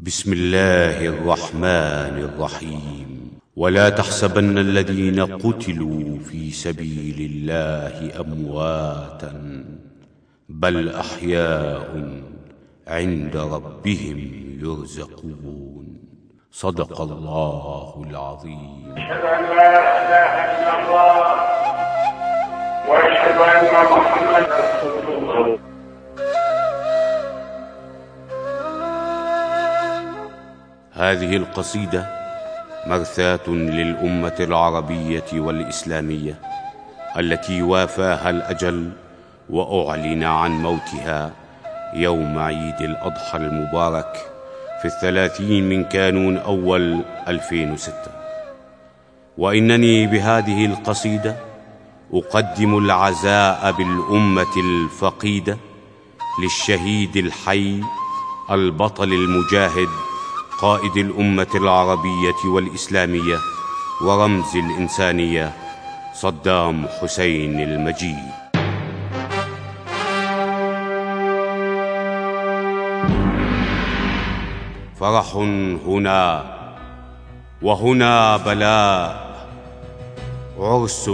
بسم الله الرحمن الرحيم. ولا تحسبن الذين قتلوا في سبيل الله أمواتا بل أحياء عند ربهم يرزقون. صدق الله العظيم. أشهد أن لا إله إلا الله وأشهد أن محمدا رسول الله. هذه القصيدة مرثاة للأمة العربية والإسلامية التي وافاها الأجل وأعلن عن موتها يوم عيد الأضحى المبارك في الثلاثين من كانون أول 2006 وإنني بهذه القصيدة أقدم العزاء بالأمة الفقيدة للشهيد الحي البطل المجاهد قائد الأمة العربية والإسلامية ورمز الإنسانية صدام حسين المجيد. فرح هنا وهنا بلاء عرس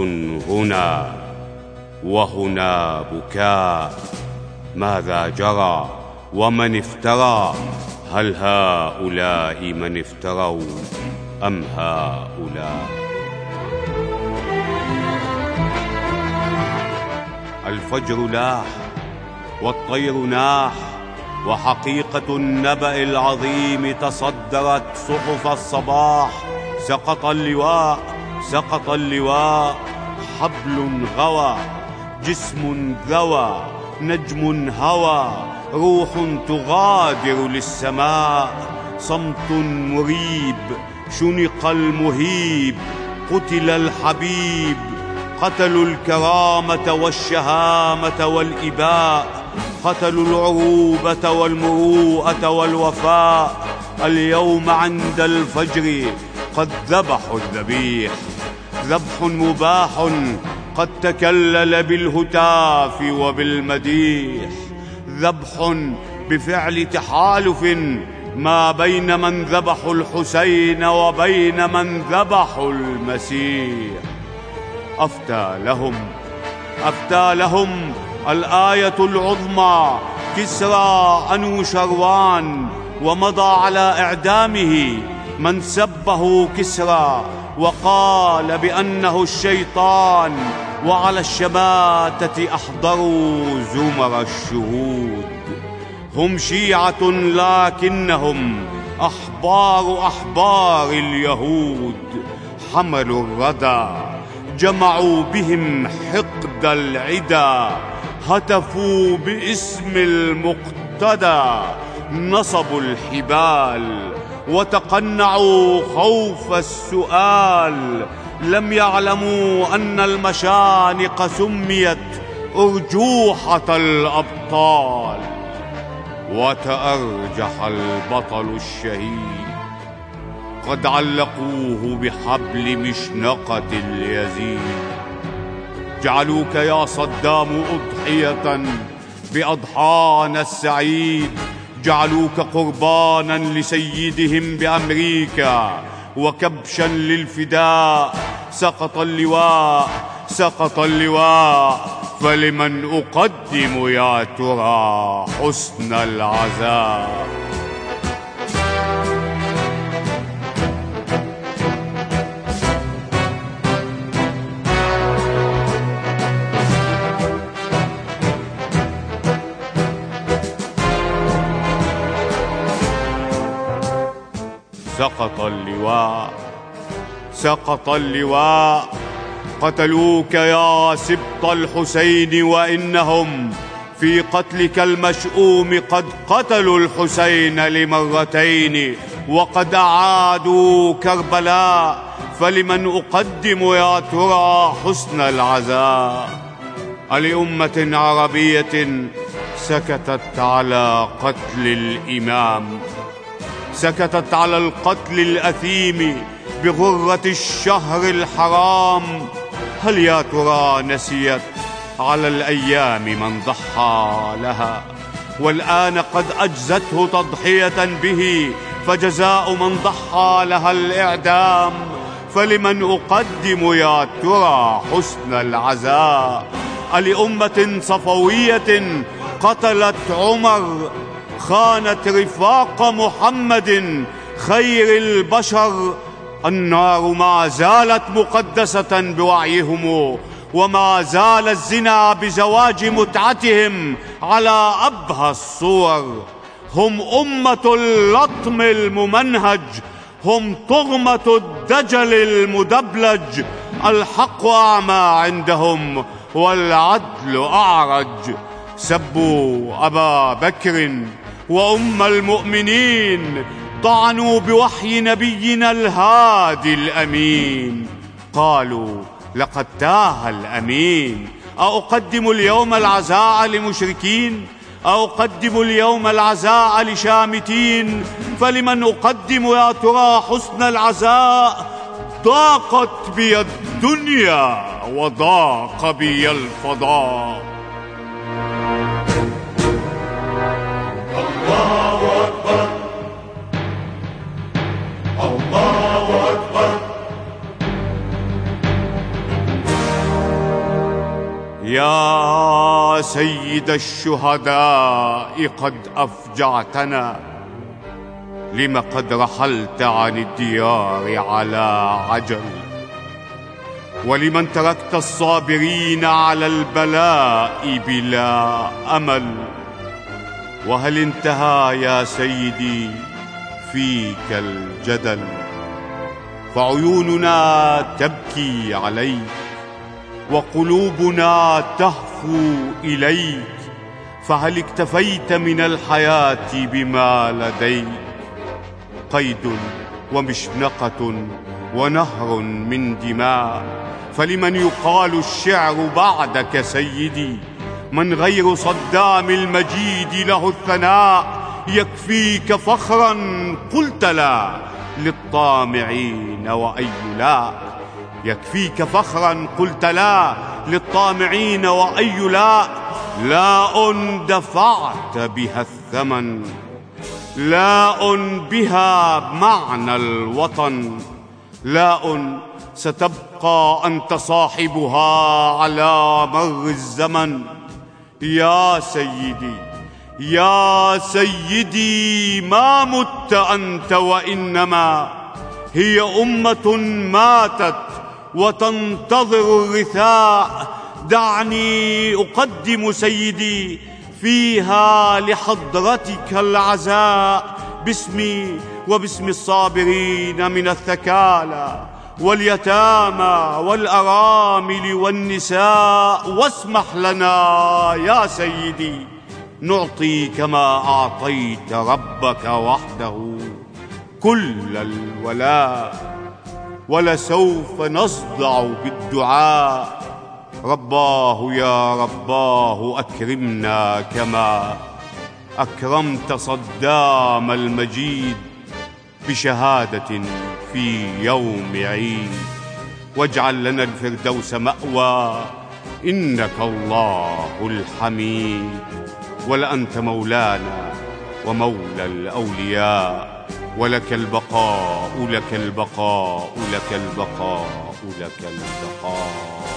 هنا وهنا بكاء. ماذا جرى ومن افترى؟ هل هؤلاء من افتروا أم هؤلاء؟ الفجر لاح والطير ناح وحقيقة النبأ العظيم تصدرت صحف الصباح. سقط اللواء سقط اللواء. حبل غوى جسم ذوى نجم هوى. روح تغادر للسماء صمت مريب شنق المهيب قتل الحبيب قتلوا الكرامة والشهامة والإباء قتلوا العروبة والمروءة والوفاء. اليوم عند الفجر قد ذبحوا الذبيح ذبح مباح قد تكلل بالهتاف وبالمديح. ذبح بفعل تحالف ما بين من ذبحوا الحسين وبين من ذبحوا المسيح. أفتى لهم أفتى لهم الآية العظمى كسرى أنو شروان ومضى على إعدامه من سبه كسرى وقال بأنه الشيطان وعلى الشماتة أحضروا زمر الشهود. هم شيعة لكنهم أحبار أحبار اليهود. حملوا الردى جمعوا بهم حقد العدا. هتفوا باسم المقتدى نصبوا الحبال. وتقنعوا خوف السؤال لم يعلموا أن المشانق سميت أرجوحة الأبطال. وتأرجح البطل الشهيد. قد علقوه بحبل مشنقة اليزيد. جعلوك يا صدام أضحية باضحانا السعيد. جعلوك قربانا لسيدهم بأمريكا. وكبشا للفداء سقط اللواء سقط اللواء فلمن أقدم يا ترى حسن العزاء؟ سقط اللواء. سقط اللواء. قتلوك يا سبط الحسين وإنهم في قتلك المشؤوم قد قتلوا الحسين لمرتين وقد أعادوا كربلاء. فلمن أقدم يا ترى حسن العزاء؟ لامه عربية سكتت على قتل الإمام. سكتت على القتل الأثيم بغرة الشهر الحرام. هل يا ترى نسيت على الأيام من ضحى لها؟ والآن قد أجزته تضحية به فجزاء من ضحى لها الإعدام. فلمن أقدم يا ترى حسن العزاء؟ لأمة صفوية قتلت عمر خانت رفاق محمد خير البشر. النار ما زالت مقدسة بوعيهم وما زال الزنا بزواج متعتهم على أبهى الصور. هم أمة اللطم الممنهج هم طغمة الدجل المدبلج. الحق أعمى عندهم والعدل أعرج. سبوا أبا بكر. وأم المؤمنين طعنوا بوحي نبينا الهادي الأمين. قالوا لقد تاه الأمين. أقدم اليوم العزاء لمشركين؟ أقدم اليوم العزاء لشامتين؟ فلمن أقدم يا ترى حسن العزاء؟ ضاقت بي الدنيا وضاق بي الفضاء. الله أكبر. يا سيد الشهداء قد أفجعتنا لم قد رحلت عن الديار على عجل ولمن تركت الصابرين على البلاء بلا أمل وهل انتهى يا سيدي فيك الجدل فعيوننا تبكي عليك وقلوبنا تهفو إليك فهل اكتفيت من الحياة بما لديك؟ قيد ومشنقة ونهر من دماء فلمن يقال الشعر بعدك سيدي؟ من غير صدام المجيد له الثناء يكفيك فخرا قلت لا للطامعين وأي لا. يكفيك فخرا قلت لا للطامعين وأي لا. لاء دفعت بها الثمن لاء بها معنى الوطن لاء ستبقى أنت صاحبها على مر الزمن. يا سيدي يا سيدي ما مت أنت وإنما هي أمة ماتت وتنتظر الرثاء. دعني أقدم سيدي فيها لحضرتك العزاء. باسمي وباسم الصابرين من الثكالى واليتامى والأرامل والنساء. واسمح لنا يا سيدي. نعطي كما أعطيت ربك وحده كل الولاء ولسوف نصدع بالدعاء. رباه يا رباه أكرمنا كما أكرمت صدام المجيد بشهادة في يوم عيد. واجعل لنا الفردوس مأوى إنك الله الحميد. ولا أنت مولانا ومولى الأولياء ولك البقاء لك البقاء لك البقاء لك البقاء, لك البقاء.